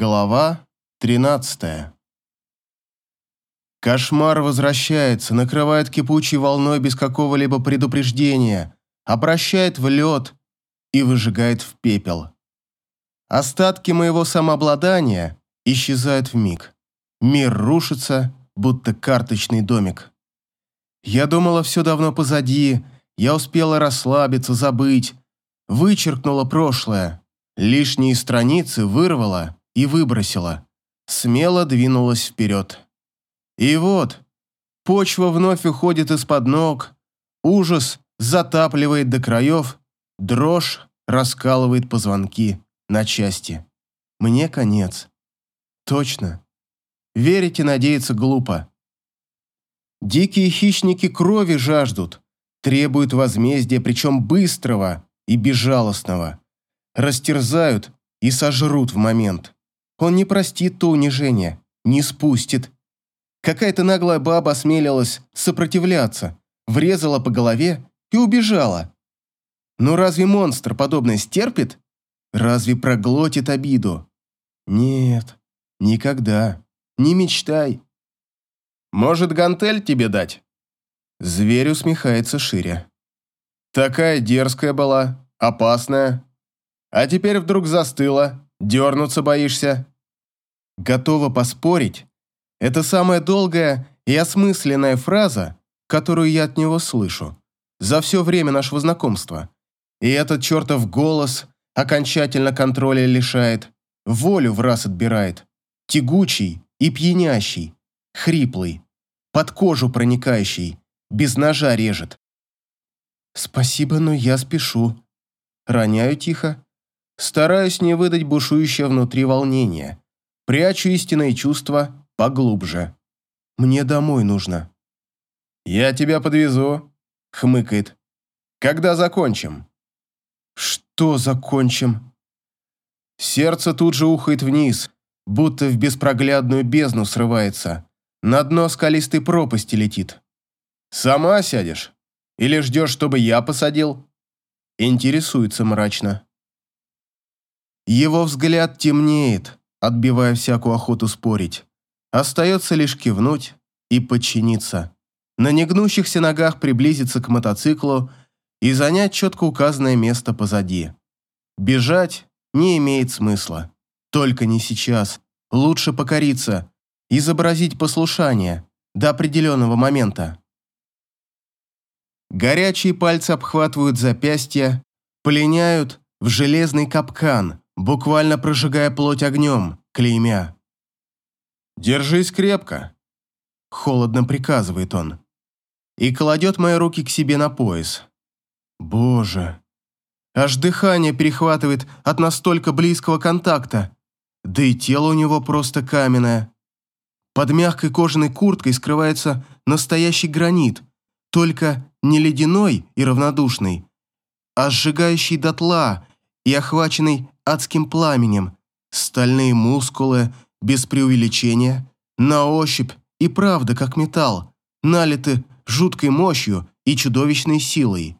Глава 13 Кошмар возвращается, накрывает кипучей волной без какого-либо предупреждения, обращает в лед и выжигает в пепел. Остатки моего самообладания исчезают в миг. Мир рушится, будто карточный домик. Я думала, все давно позади, я успела расслабиться, забыть, вычеркнула прошлое, лишние страницы вырвала и выбросила. Смело двинулась вперед. И вот, почва вновь уходит из-под ног, ужас затапливает до краев, дрожь раскалывает позвонки на части. Мне конец. Точно. Верить и надеяться глупо. Дикие хищники крови жаждут, требуют возмездия, причем быстрого и безжалостного. Растерзают и сожрут в момент. Он не простит то унижение, не спустит. Какая-то наглая баба осмелилась сопротивляться, врезала по голове и убежала. Но разве монстр подобное стерпит? Разве проглотит обиду? Нет, никогда. Не мечтай. Может, гантель тебе дать? Зверь усмехается шире. Такая дерзкая была, опасная. А теперь вдруг застыла, дернуться боишься. Готова поспорить, это самая долгая и осмысленная фраза, которую я от него слышу за все время нашего знакомства. И этот чертов голос окончательно контроля лишает, волю в раз отбирает, тягучий и пьянящий, хриплый, под кожу проникающий, без ножа режет. «Спасибо, но я спешу». Роняю тихо, стараюсь не выдать бушующее внутри волнение. Прячу истинные чувства поглубже. Мне домой нужно. «Я тебя подвезу», — хмыкает. «Когда закончим?» «Что закончим?» Сердце тут же ухает вниз, будто в беспроглядную бездну срывается. На дно скалистой пропасти летит. «Сама сядешь? Или ждешь, чтобы я посадил?» Интересуется мрачно. Его взгляд темнеет, отбивая всякую охоту спорить. Остается лишь кивнуть и подчиниться. На негнущихся ногах приблизиться к мотоциклу и занять четко указанное место позади. Бежать не имеет смысла. Только не сейчас. Лучше покориться, изобразить послушание до определенного момента. Горячие пальцы обхватывают запястья, пленяют в железный капкан, буквально прожигая плоть огнем, клеймя. «Держись крепко», – холодно приказывает он. И кладет мои руки к себе на пояс. Боже, аж дыхание перехватывает от настолько близкого контакта. Да и тело у него просто каменное. Под мягкой кожаной курткой скрывается настоящий гранит, только не ледяной и равнодушный, а сжигающий дотла и охваченный адским пламенем, стальные мускулы, без преувеличения, на ощупь и правда как металл, налиты жуткой мощью и чудовищной силой.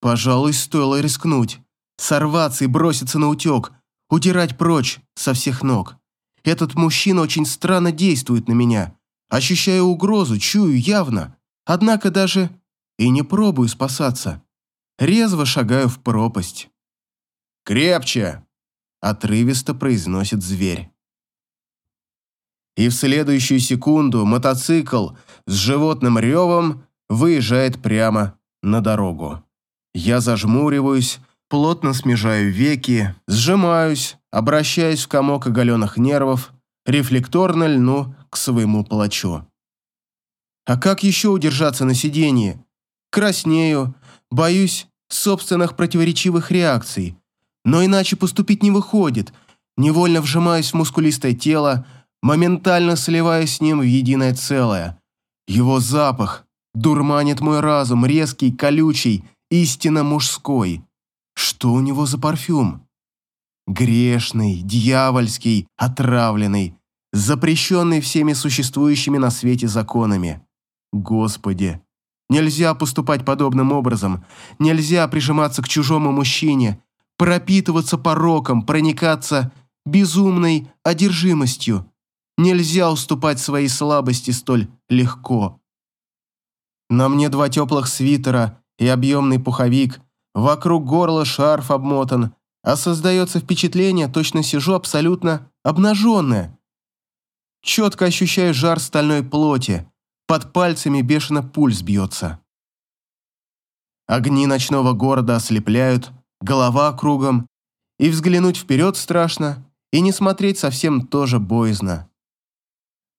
Пожалуй, стоило рискнуть, сорваться и броситься на утек, удирать прочь со всех ног. Этот мужчина очень странно действует на меня. Ощущаю угрозу, чую явно. Однако даже и не пробую спасаться. Резво шагаю в пропасть. «Крепче!» – отрывисто произносит зверь и в следующую секунду мотоцикл с животным ревом выезжает прямо на дорогу. Я зажмуриваюсь, плотно смежаю веки, сжимаюсь, обращаясь в комок оголенных нервов, рефлекторно льну к своему палачу. А как еще удержаться на сиденье? Краснею, боюсь собственных противоречивых реакций. Но иначе поступить не выходит. Невольно вжимаюсь в мускулистое тело, моментально сливаясь с ним в единое целое. Его запах дурманит мой разум, резкий, колючий, истинно мужской. Что у него за парфюм? Грешный, дьявольский, отравленный, запрещенный всеми существующими на свете законами. Господи, нельзя поступать подобным образом, нельзя прижиматься к чужому мужчине, пропитываться пороком, проникаться безумной одержимостью. Нельзя уступать своей слабости столь легко. На мне два теплых свитера и объемный пуховик, вокруг горла шарф обмотан, а создается впечатление, точно сижу абсолютно обнаженная. Четко ощущаю жар стальной плоти, под пальцами бешено пульс бьется. Огни ночного города ослепляют, голова кругом, и взглянуть вперед страшно, и не смотреть совсем тоже боязно.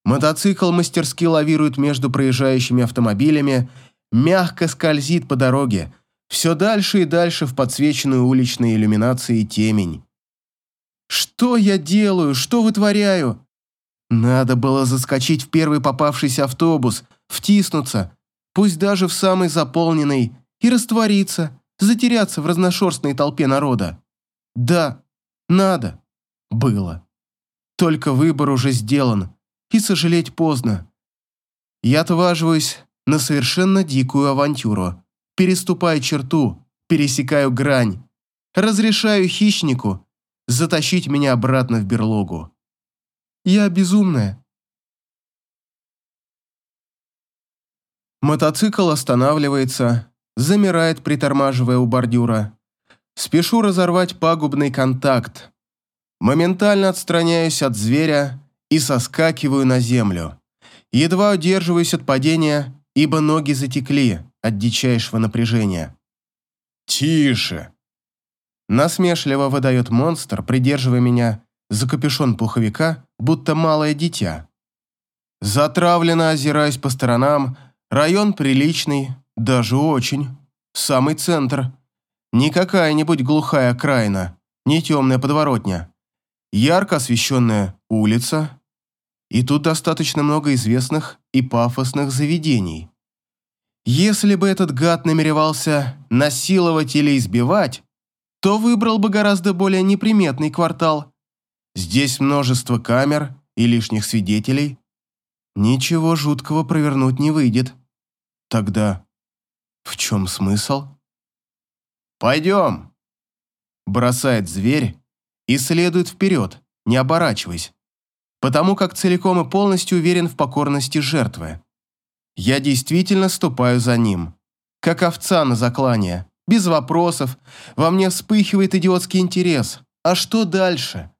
Мотоцикл мастерски лавирует между проезжающими автомобилями, мягко скользит по дороге, все дальше и дальше в подсвеченную уличной иллюминацией темень. Что я делаю? Что вытворяю? Надо было заскочить в первый попавшийся автобус, втиснуться, пусть даже в самый заполненный, и раствориться, затеряться в разношерстной толпе народа. Да, надо. Было. Только выбор уже сделан, и сожалеть поздно. Я отваживаюсь на совершенно дикую авантюру. Переступаю черту, пересекаю грань. Разрешаю хищнику затащить меня обратно в берлогу. Я безумная. Мотоцикл останавливается, замирает, притормаживая у бордюра. Спешу разорвать пагубный контакт. Моментально отстраняюсь от зверя и соскакиваю на землю. Едва удерживаюсь от падения, ибо ноги затекли от дичайшего напряжения. «Тише!» Насмешливо выдает монстр, придерживая меня за капюшон пуховика, будто малое дитя. Затравленно озираясь по сторонам, район приличный, даже очень. Самый центр. Не какая-нибудь глухая окраина, не темная подворотня. Ярко освещенная улица. И тут достаточно много известных и пафосных заведений. Если бы этот гад намеревался насиловать или избивать, то выбрал бы гораздо более неприметный квартал. Здесь множество камер и лишних свидетелей. Ничего жуткого провернуть не выйдет. Тогда в чем смысл? «Пойдем!» Бросает зверь и следует вперед, не оборачиваясь, потому как целиком и полностью уверен в покорности жертвы. Я действительно ступаю за ним, как овца на заклание, без вопросов, во мне вспыхивает идиотский интерес. А что дальше?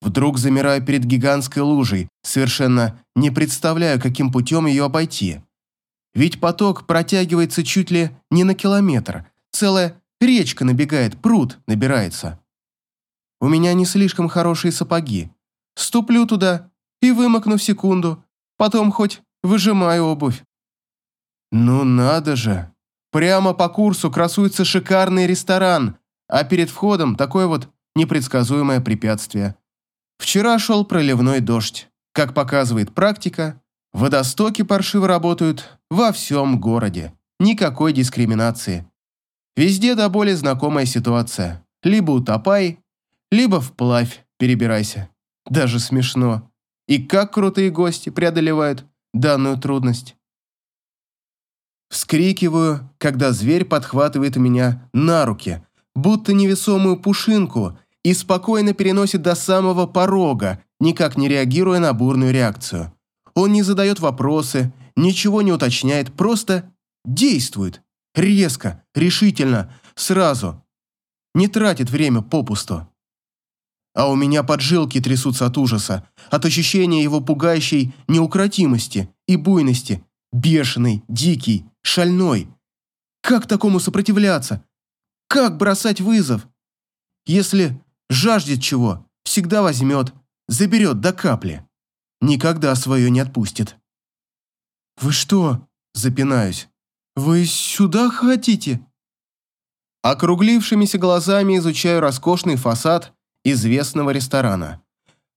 Вдруг замираю перед гигантской лужей, совершенно не представляю, каким путем ее обойти. Ведь поток протягивается чуть ли не на километр. Целая речка набегает, пруд набирается. У меня не слишком хорошие сапоги. Ступлю туда и вымокну в секунду. Потом хоть выжимаю обувь. Ну надо же. Прямо по курсу красуется шикарный ресторан, а перед входом такое вот непредсказуемое препятствие. Вчера шел проливной дождь. Как показывает практика, Водостоки паршиво работают во всем городе. Никакой дискриминации. Везде до боли знакомая ситуация. Либо утопай, либо вплавь перебирайся. Даже смешно. И как крутые гости преодолевают данную трудность. Вскрикиваю, когда зверь подхватывает меня на руки, будто невесомую пушинку, и спокойно переносит до самого порога, никак не реагируя на бурную реакцию. Он не задает вопросы, ничего не уточняет, просто действует. Резко, решительно, сразу. Не тратит время попусту. А у меня поджилки трясутся от ужаса, от ощущения его пугающей неукротимости и буйности, бешеный, дикий, шальной. Как такому сопротивляться? Как бросать вызов? Если жаждет чего, всегда возьмет, заберет до капли никогда свое не отпустит. «Вы что?» – запинаюсь. «Вы сюда хотите?» Округлившимися глазами изучаю роскошный фасад известного ресторана.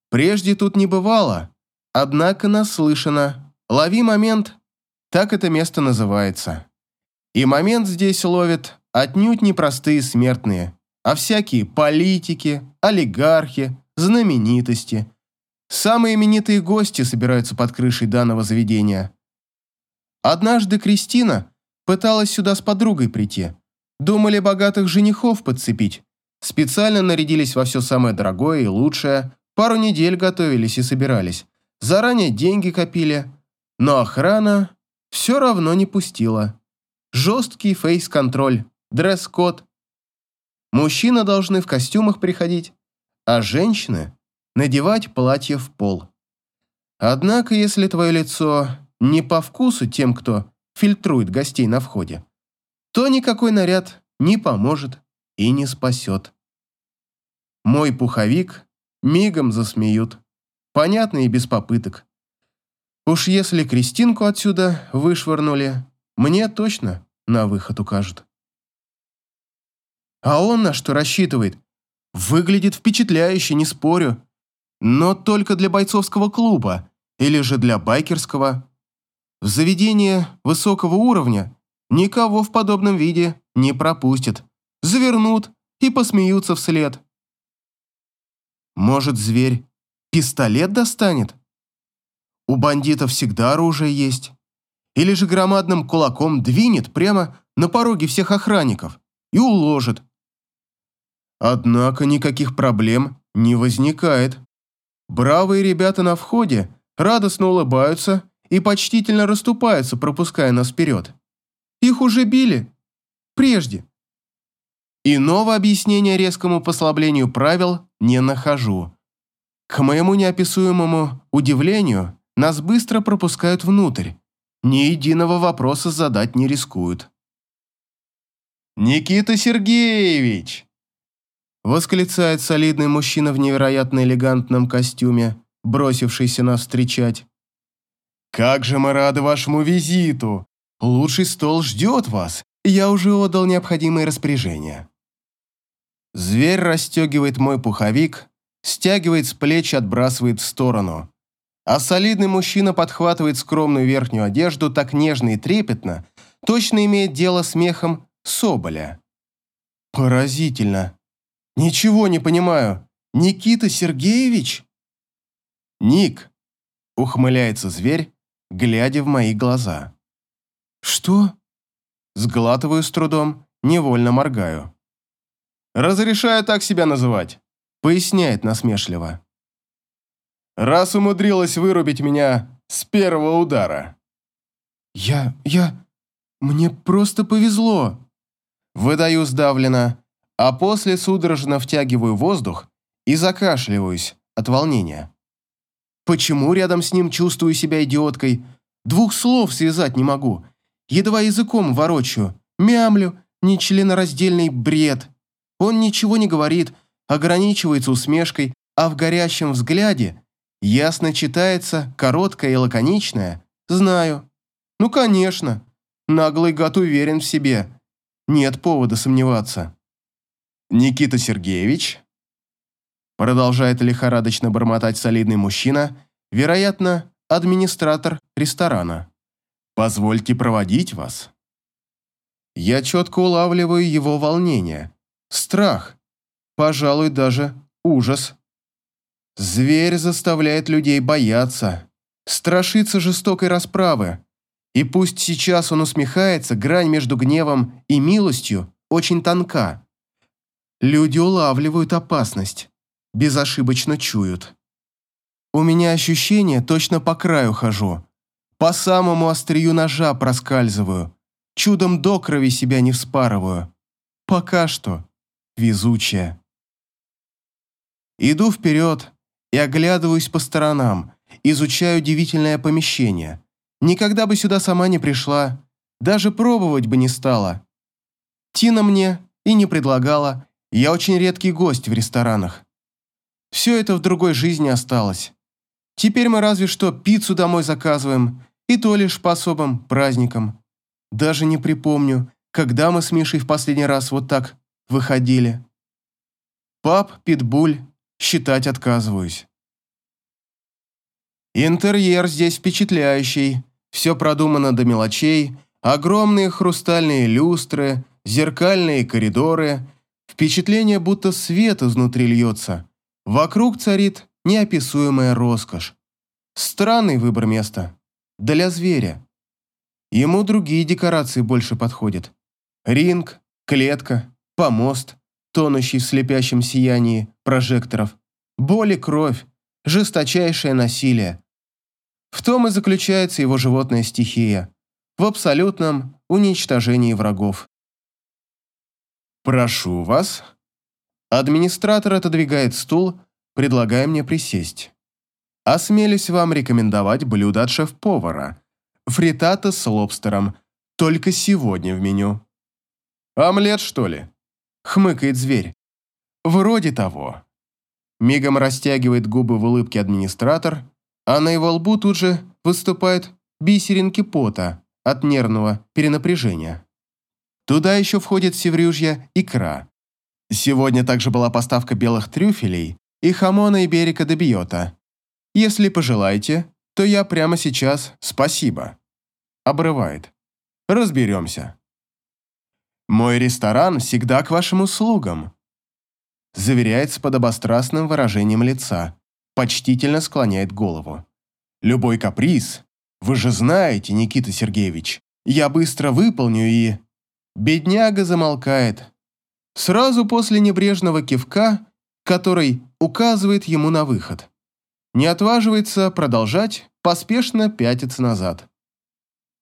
Прежде тут не бывало, однако наслышано. Лови момент, так это место называется. И момент здесь ловят отнюдь не простые смертные, а всякие политики, олигархи, знаменитости – Самые именитые гости собираются под крышей данного заведения. Однажды Кристина пыталась сюда с подругой прийти. Думали богатых женихов подцепить. Специально нарядились во все самое дорогое и лучшее, Пару недель готовились и собирались. Заранее деньги копили. Но охрана все равно не пустила. Жесткий фейс-контроль, дресс-код. Мужчины должны в костюмах приходить, а женщины надевать платье в пол. Однако, если твое лицо не по вкусу тем, кто фильтрует гостей на входе, то никакой наряд не поможет и не спасет. Мой пуховик мигом засмеют. Понятно и без попыток. Уж если Кристинку отсюда вышвырнули, мне точно на выход укажут. А он на что рассчитывает? Выглядит впечатляюще, не спорю. Но только для бойцовского клуба или же для байкерского. В заведение высокого уровня никого в подобном виде не пропустят. Завернут и посмеются вслед. Может, зверь пистолет достанет? У бандитов всегда оружие есть. Или же громадным кулаком двинет прямо на пороге всех охранников и уложит. Однако никаких проблем не возникает. Бравые ребята на входе радостно улыбаются и почтительно расступаются, пропуская нас вперед. Их уже били. Прежде. Иного объяснения резкому послаблению правил не нахожу. К моему неописуемому удивлению, нас быстро пропускают внутрь. Ни единого вопроса задать не рискуют. «Никита Сергеевич!» Восклицает солидный мужчина в невероятно элегантном костюме, бросившийся нас встречать. «Как же мы рады вашему визиту! Лучший стол ждет вас. Я уже отдал необходимые распоряжения». Зверь расстегивает мой пуховик, стягивает с плеч и отбрасывает в сторону. А солидный мужчина подхватывает скромную верхнюю одежду так нежно и трепетно, точно имеет дело с мехом Соболя. Поразительно. Ничего не понимаю. Никита Сергеевич? Ник, ухмыляется зверь, глядя в мои глаза. Что? Сглатываю с трудом, невольно моргаю. Разрешаю так себя называть, поясняет насмешливо. Раз умудрилась вырубить меня с первого удара. Я... я... мне просто повезло. Выдаю сдавленно, а после судорожно втягиваю воздух и закашливаюсь от волнения. Почему рядом с ним чувствую себя идиоткой? Двух слов связать не могу. Едва языком ворочаю, мямлю, нечленораздельный бред. Он ничего не говорит, ограничивается усмешкой, а в горящем взгляде ясно читается, короткое и лаконичное «Знаю». Ну, конечно. Наглый гад уверен в себе. Нет повода сомневаться. Никита Сергеевич Продолжает лихорадочно бормотать солидный мужчина, вероятно, администратор ресторана. «Позвольте проводить вас». Я четко улавливаю его волнение, страх, пожалуй, даже ужас. Зверь заставляет людей бояться, страшиться жестокой расправы. И пусть сейчас он усмехается, грань между гневом и милостью очень тонка. Люди улавливают опасность безошибочно чуют. У меня ощущение, точно по краю хожу. По самому острию ножа проскальзываю. Чудом до крови себя не вспарываю. Пока что. Везучая. Иду вперед и оглядываюсь по сторонам, изучаю удивительное помещение. Никогда бы сюда сама не пришла, даже пробовать бы не стала. Тина мне и не предлагала, я очень редкий гость в ресторанах. Все это в другой жизни осталось. Теперь мы разве что пиццу домой заказываем, и то лишь по особым праздникам. Даже не припомню, когда мы с Мишей в последний раз вот так выходили. Пап, питбуль, считать отказываюсь. Интерьер здесь впечатляющий, все продумано до мелочей, огромные хрустальные люстры, зеркальные коридоры, впечатление, будто свет изнутри льется. Вокруг царит неописуемая роскошь. Странный выбор места. Для зверя. Ему другие декорации больше подходят. Ринг, клетка, помост, тонущий в слепящем сиянии прожекторов. Боль и кровь, жесточайшее насилие. В том и заключается его животная стихия, в абсолютном уничтожении врагов. «Прошу вас». Администратор отодвигает стул, предлагая мне присесть. Осмелюсь вам рекомендовать блюдо от шеф-повара. Фритата с лобстером. Только сегодня в меню. «Омлет, что ли?» — хмыкает зверь. «Вроде того». Мигом растягивает губы в улыбке администратор, а на его лбу тут же выступают бисеринки пота от нервного перенапряжения. Туда еще входит севрюжья икра. Сегодня также была поставка белых трюфелей и хамона Иберика де Биота. Если пожелаете, то я прямо сейчас спасибо. Обрывает. Разберемся. Мой ресторан всегда к вашим услугам. Заверяет с подобострастным выражением лица, почтительно склоняет голову. Любой каприз, вы же знаете, Никита Сергеевич, я быстро выполню и... Бедняга замолкает. Сразу после небрежного кивка, который указывает ему на выход. Не отваживается продолжать, поспешно пятится назад.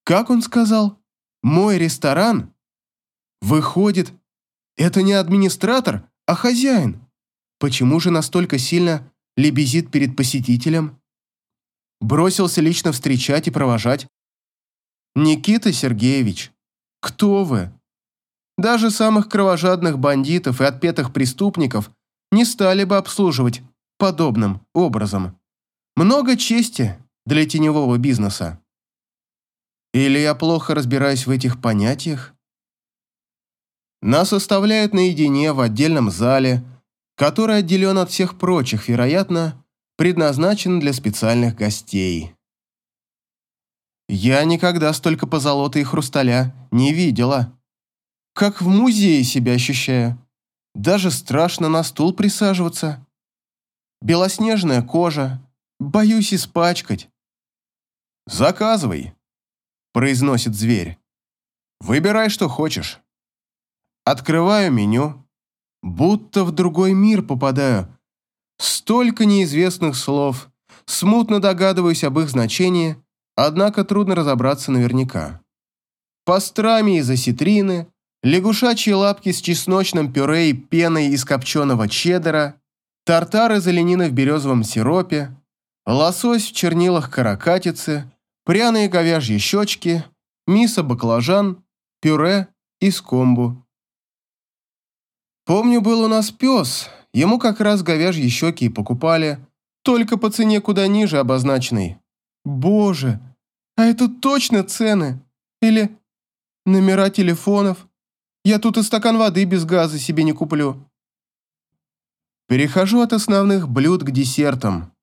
Как он сказал? Мой ресторан? Выходит, это не администратор, а хозяин. Почему же настолько сильно лебезит перед посетителем? Бросился лично встречать и провожать. Никита Сергеевич, кто вы? Даже самых кровожадных бандитов и отпетых преступников не стали бы обслуживать подобным образом. Много чести для теневого бизнеса. Или я плохо разбираюсь в этих понятиях? Нас оставляют наедине в отдельном зале, который отделен от всех прочих, вероятно, предназначен для специальных гостей. Я никогда столько позолоты и хрусталя не видела. Как в музее себя ощущаю. Даже страшно на стул присаживаться. Белоснежная кожа. Боюсь испачкать. «Заказывай», – произносит зверь. «Выбирай, что хочешь». Открываю меню. Будто в другой мир попадаю. Столько неизвестных слов. Смутно догадываюсь об их значении, однако трудно разобраться наверняка. Пастрами из осетрины, лягушачьи лапки с чесночным пюре и пеной из копченого чеддера, тартар из оленины в березовом сиропе, лосось в чернилах каракатицы, пряные говяжьи щечки, мисо-баклажан, пюре из комбу. Помню, был у нас пес, ему как раз говяжьи щеки и покупали, только по цене куда ниже обозначенной. Боже, а это точно цены? Или номера телефонов? Я тут и стакан воды без газа себе не куплю. Перехожу от основных блюд к десертам.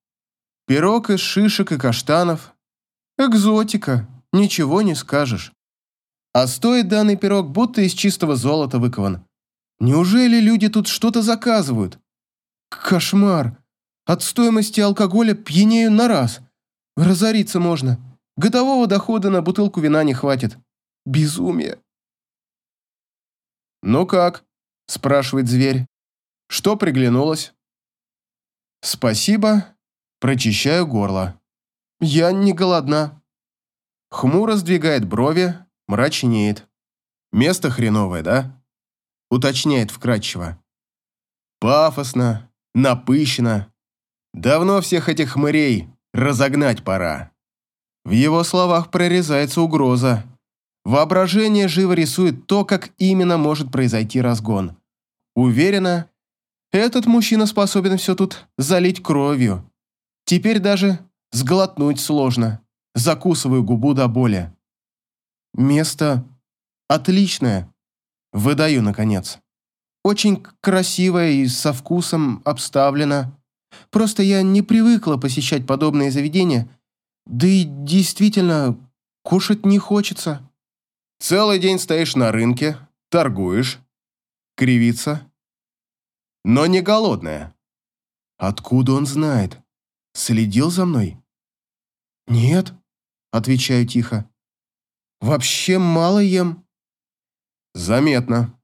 Пирог из шишек и каштанов. Экзотика, ничего не скажешь. А стоит данный пирог, будто из чистого золота выкован. Неужели люди тут что-то заказывают? Кошмар. От стоимости алкоголя пьянею на раз. Разориться можно. Годового дохода на бутылку вина не хватит. Безумие. «Ну как?» – спрашивает зверь. «Что приглянулось?» «Спасибо». Прочищаю горло. «Я не голодна». Хмуро сдвигает брови, мрачнеет. «Место хреновое, да?» уточняет вкратчиво. Пафосно, напыщенно. Давно всех этих хмырей разогнать пора. В его словах прорезается угроза. Воображение живо рисует то, как именно может произойти разгон. Уверена, этот мужчина способен все тут залить кровью. Теперь даже сглотнуть сложно. Закусываю губу до боли. Место отличное. Выдаю, наконец. Очень красиво и со вкусом обставлено. Просто я не привыкла посещать подобные заведения, да и действительно, кушать не хочется. Целый день стоишь на рынке, торгуешь, кривится. Но не голодная. Откуда он знает? Следил за мной? Нет, отвечаю тихо. Вообще мало ем. Заметно.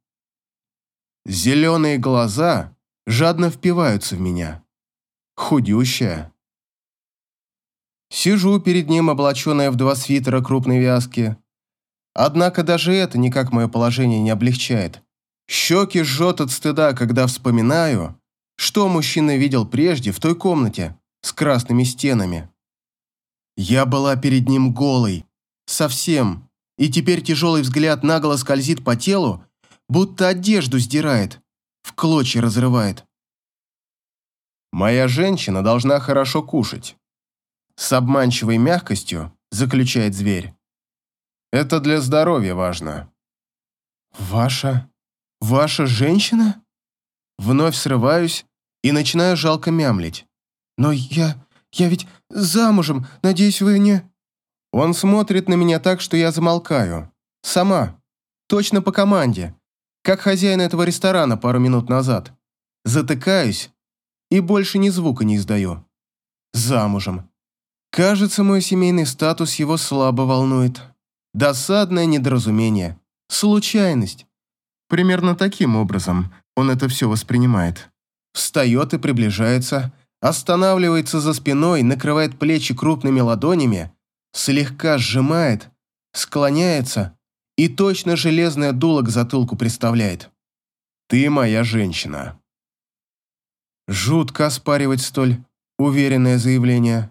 Зеленые глаза жадно впиваются в меня. Худющая, Сижу перед ним, облаченная в два свитера крупной вязки. Однако даже это никак мое положение не облегчает. Щеки жжет от стыда, когда вспоминаю, что мужчина видел прежде в той комнате с красными стенами. Я была перед ним голой, совсем, и теперь тяжелый взгляд нагло скользит по телу, будто одежду сдирает, в клочья разрывает. Моя женщина должна хорошо кушать. С обманчивой мягкостью заключает зверь. Это для здоровья важно. Ваша... ваша женщина? Вновь срываюсь и начинаю жалко мямлить. Но я... я ведь замужем, надеюсь, вы не... Он смотрит на меня так, что я замолкаю. Сама. Точно по команде. Как хозяин этого ресторана пару минут назад. Затыкаюсь и больше ни звука не издаю. Замужем. Кажется, мой семейный статус его слабо волнует. Досадное недоразумение. Случайность. Примерно таким образом он это все воспринимает. Встает и приближается, останавливается за спиной, накрывает плечи крупными ладонями, слегка сжимает, склоняется и точно железное дуло к затылку приставляет. «Ты моя женщина». Жутко оспаривать столь уверенное заявление.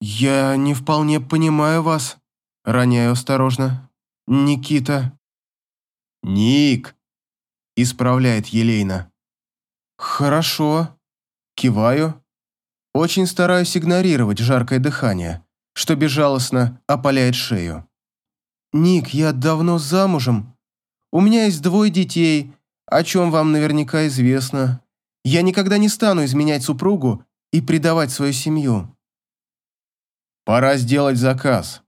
«Я не вполне понимаю вас», — роняю осторожно. «Никита». «Ник», — исправляет Елейна. «Хорошо», — киваю. Очень стараюсь игнорировать жаркое дыхание, что безжалостно опаляет шею. «Ник, я давно замужем. У меня есть двое детей, о чем вам наверняка известно. Я никогда не стану изменять супругу и предавать свою семью». «Пора сделать заказ», –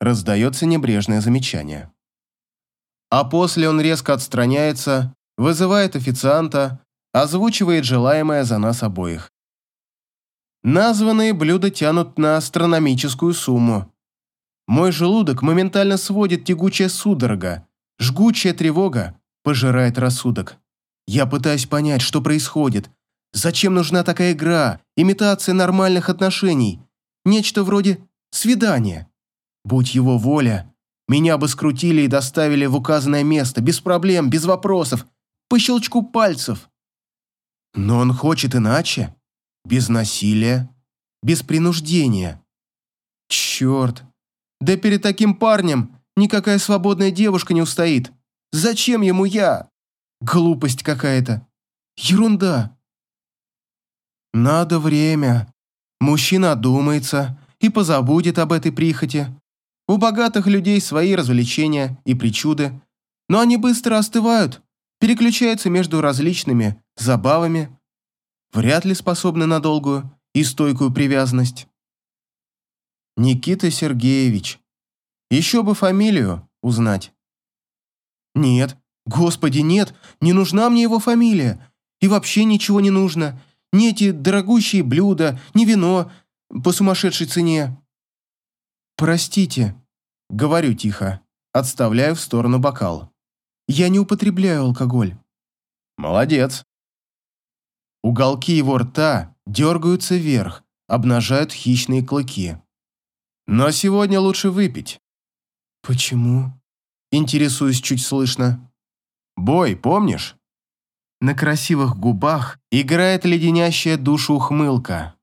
раздается небрежное замечание. А после он резко отстраняется, вызывает официанта, озвучивает желаемое за нас обоих. Названные блюда тянут на астрономическую сумму. Мой желудок моментально сводит тягучая судорога, жгучая тревога пожирает рассудок. Я пытаюсь понять, что происходит. Зачем нужна такая игра, имитация нормальных отношений? Нечто вроде свидания. Будь его воля, меня бы скрутили и доставили в указанное место, без проблем, без вопросов, по щелчку пальцев. Но он хочет иначе, без насилия, без принуждения. Черт, да перед таким парнем никакая свободная девушка не устоит. Зачем ему я? Глупость какая-то. Ерунда. Надо время. Мужчина одумается и позабудет об этой прихоти. У богатых людей свои развлечения и причуды, но они быстро остывают, переключаются между различными забавами, вряд ли способны на долгую и стойкую привязанность. Никита Сергеевич. Еще бы фамилию узнать. Нет, Господи, нет, не нужна мне его фамилия. И вообще ничего не нужно. Ни эти дорогущие блюда, ни вино по сумасшедшей цене. Простите, говорю тихо, отставляю в сторону бокал. Я не употребляю алкоголь. Молодец. Уголки его рта дергаются вверх, обнажают хищные клыки. Но сегодня лучше выпить. Почему? Интересуюсь чуть слышно. Бой, помнишь? На красивых губах играет леденящая душу ухмылка.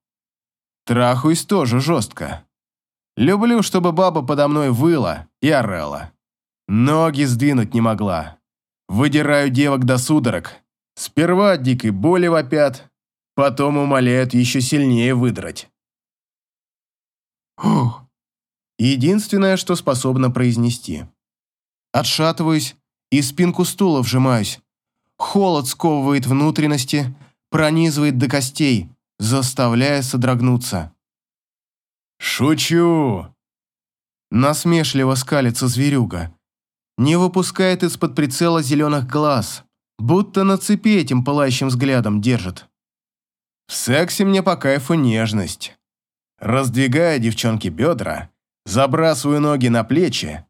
Трахуюсь тоже жестко. Люблю, чтобы баба подо мной выла и орала. Ноги сдвинуть не могла. Выдираю девок до судорог. Сперва от дикой боли вопят, потом умоляют еще сильнее выдрать. Ух. Единственное, что способна произнести. Отшатываюсь, и спинку стула вжимаюсь. Холод сковывает внутренности, пронизывает до костей, заставляя содрогнуться. «Шучу!» Насмешливо скалится зверюга. Не выпускает из-под прицела зеленых глаз, будто на цепи этим пылающим взглядом держит. В сексе мне по кайфу нежность. Раздвигая девчонки бедра, забрасываю ноги на плечи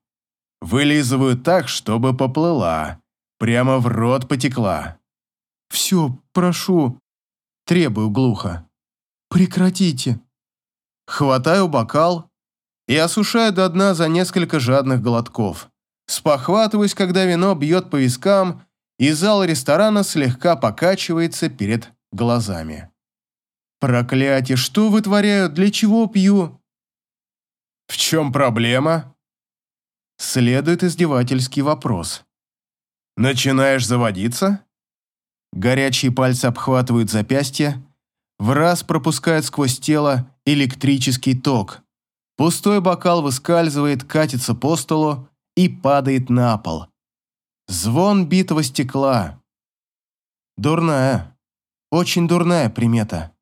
Вылизываю так, чтобы поплыла. Прямо в рот потекла. «Все, прошу», — требую глухо. «Прекратите». Хватаю бокал и осушаю до дна за несколько жадных глотков. Спохватываюсь, когда вино бьет по вискам, и зал ресторана слегка покачивается перед глазами. Проклятие, что вытворяю, для чего пью? В чем проблема? Следует издевательский вопрос. Начинаешь заводиться? Горячие пальцы обхватывают запястье, в раз пропускают сквозь тело электрический ток. Пустой бокал выскальзывает, катится по столу и падает на пол. Звон битого стекла. Дурная, очень дурная примета.